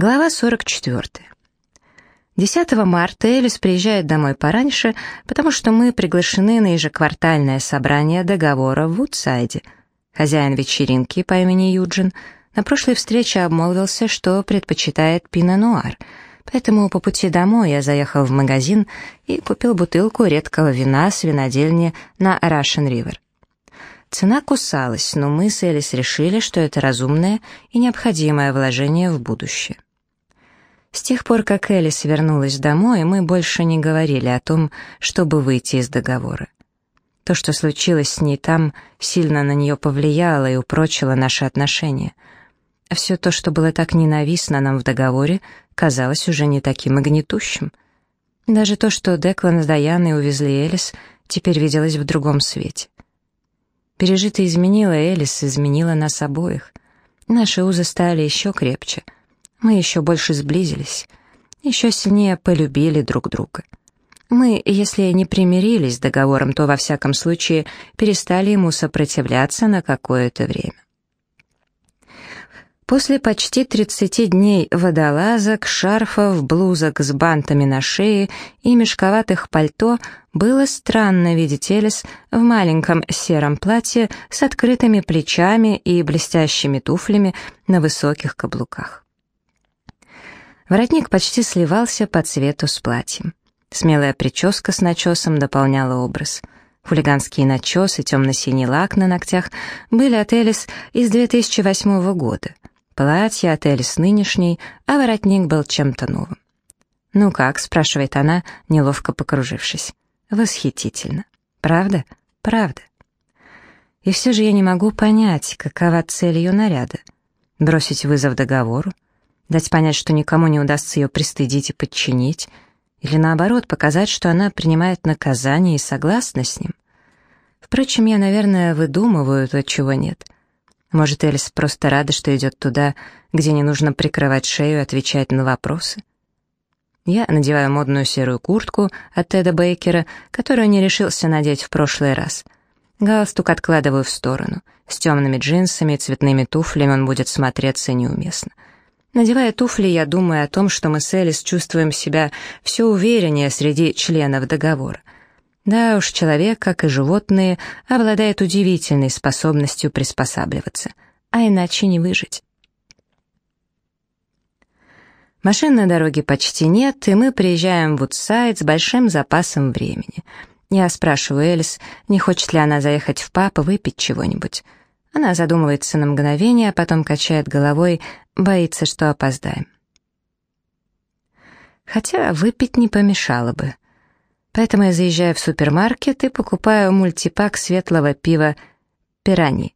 Глава 44. 10 марта Элис приезжает домой пораньше, потому что мы приглашены на ежеквартальное собрание договора в Вудсайде. Хозяин вечеринки по имени Юджин на прошлой встрече обмолвился, что предпочитает пино-нуар, поэтому по пути домой я заехал в магазин и купил бутылку редкого вина с винодельни на Russian River. Цена кусалась, но мы с Элис решили, что это разумное и необходимое вложение в будущее. С тех пор, как Элис вернулась домой, мы больше не говорили о том, чтобы выйти из договора. То, что случилось с ней там, сильно на нее повлияло и упрочило наши отношения. А все то, что было так ненавистно нам в договоре, казалось уже не таким магнитущим. Даже то, что Деклан с Даяной увезли Элис, теперь виделось в другом свете. Пережитое изменило Элис, изменило нас обоих. Наши узы стали еще крепче — мы еще больше сблизились, еще сильнее полюбили друг друга. Мы, если не примирились с договором, то, во всяком случае, перестали ему сопротивляться на какое-то время. После почти 30 дней водолазок, шарфов, блузок с бантами на шее и мешковатых пальто было странно видеть Элис в маленьком сером платье с открытыми плечами и блестящими туфлями на высоких каблуках. Воротник почти сливался по цвету с платьем. Смелая прическа с начесом дополняла образ. Хулиганские начесы, темно-синий лак на ногтях были от Элис из 2008 года. Платье от Элис нынешней, а воротник был чем-то новым. «Ну как?» — спрашивает она, неловко покружившись. «Восхитительно. Правда? Правда». И все же я не могу понять, какова цель ее наряда. Бросить вызов договору? Дать понять, что никому не удастся ее пристыдить и подчинить? Или наоборот, показать, что она принимает наказание и согласна с ним? Впрочем, я, наверное, выдумываю то, чего нет. Может, Элис просто рада, что идет туда, где не нужно прикрывать шею и отвечать на вопросы? Я надеваю модную серую куртку от Теда Бейкера, которую не решился надеть в прошлый раз. Галстук откладываю в сторону. С темными джинсами и цветными туфлями он будет смотреться неуместно. Надевая туфли, я думаю о том, что мы с Элис чувствуем себя все увереннее среди членов договора. Да уж, человек, как и животные, обладает удивительной способностью приспосабливаться, а иначе не выжить. Машин на дороге почти нет, и мы приезжаем в Вудсайд с большим запасом времени. Я спрашиваю Элис, не хочет ли она заехать в пап и выпить чего-нибудь. Она задумывается на мгновение, а потом качает головой, боится, что опоздаем. Хотя выпить не помешало бы. Поэтому я заезжаю в супермаркет и покупаю мультипак светлого пива «Пирани».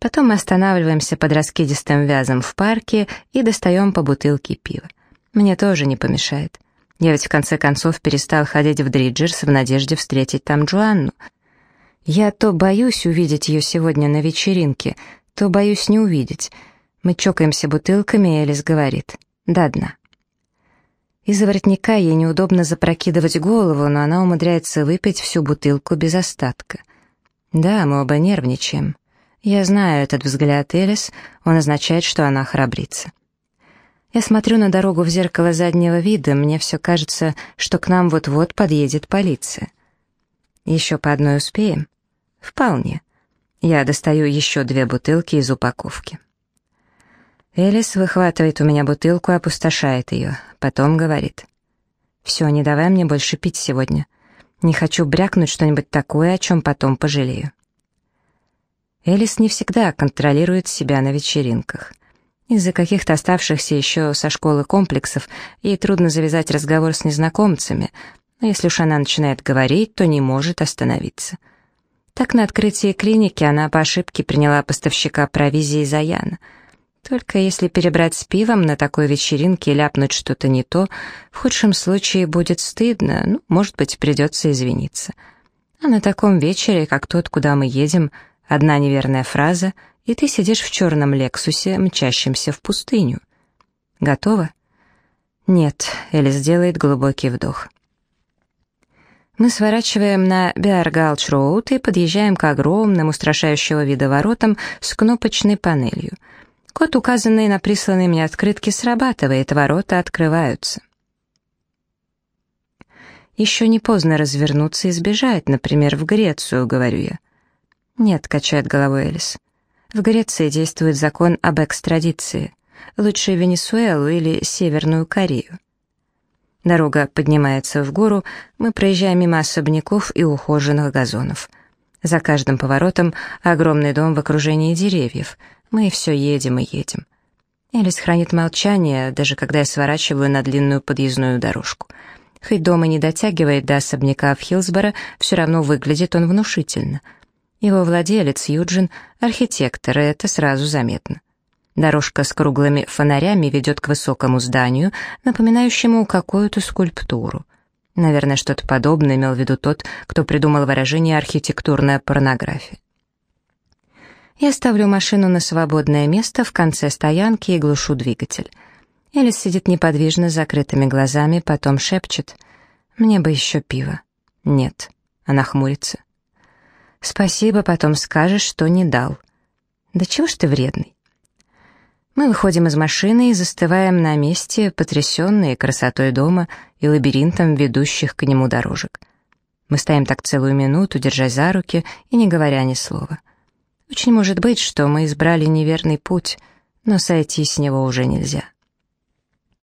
Потом мы останавливаемся под раскидистым вязом в парке и достаем по бутылке пива. Мне тоже не помешает. Я ведь в конце концов перестал ходить в Дриджерс в надежде встретить там Джоанну — я то боюсь увидеть ее сегодня на вечеринке, то боюсь не увидеть. Мы чокаемся бутылками, и Элис говорит «до дна». Из-за воротника ей неудобно запрокидывать голову, но она умудряется выпить всю бутылку без остатка. Да, мы оба нервничаем. Я знаю этот взгляд Элис, он означает, что она храбрится. Я смотрю на дорогу в зеркало заднего вида, мне все кажется, что к нам вот-вот подъедет полиция. Еще по одной успеем? Вполне. Я достаю еще две бутылки из упаковки. Элис выхватывает у меня бутылку и опустошает ее. Потом говорит. «Все, не давай мне больше пить сегодня. Не хочу брякнуть что-нибудь такое, о чем потом пожалею». Элис не всегда контролирует себя на вечеринках. Из-за каких-то оставшихся еще со школы комплексов ей трудно завязать разговор с незнакомцами, но если уж она начинает говорить, то не может остановиться. Так на открытии клиники она по ошибке приняла поставщика провизии за Яна. Только если перебрать с пивом на такой вечеринке и ляпнуть что-то не то, в худшем случае будет стыдно, ну, может быть, придется извиниться. А на таком вечере, как тот, куда мы едем, одна неверная фраза, и ты сидишь в черном Лексусе, мчащемся в пустыню. Готово? Нет, Элис делает глубокий вдох. Мы сворачиваем на Биаргалч-роуд и подъезжаем к огромным, устрашающего вида воротам с кнопочной панелью. Код, указанный на присланной мне открытке, срабатывает, ворота открываются. Еще не поздно развернуться и сбежать, например, в Грецию, говорю я. Нет, качает головой Элис. В Греции действует закон об экстрадиции. Лучше Венесуэлу или Северную Корею. Дорога поднимается в гору, мы проезжаем мимо особняков и ухоженных газонов. За каждым поворотом огромный дом в окружении деревьев. Мы все едем и едем. Элис хранит молчание, даже когда я сворачиваю на длинную подъездную дорожку. Хоть дом и не дотягивает до особняка в Хилсборо, все равно выглядит он внушительно. Его владелец Юджин — архитектор, и это сразу заметно. Дорожка с круглыми фонарями ведет к высокому зданию, напоминающему какую-то скульптуру. Наверное, что-то подобное имел в виду тот, кто придумал выражение «архитектурная порнография». Я ставлю машину на свободное место в конце стоянки и глушу двигатель. Элис сидит неподвижно с закрытыми глазами, потом шепчет «Мне бы еще пиво». «Нет». Она хмурится. «Спасибо, потом скажешь, что не дал». «Да чего ж ты вредный?» Мы выходим из машины и застываем на месте, потрясенные красотой дома и лабиринтом ведущих к нему дорожек. Мы стоим так целую минуту, держась за руки и не говоря ни слова. Очень может быть, что мы избрали неверный путь, но сойти с него уже нельзя.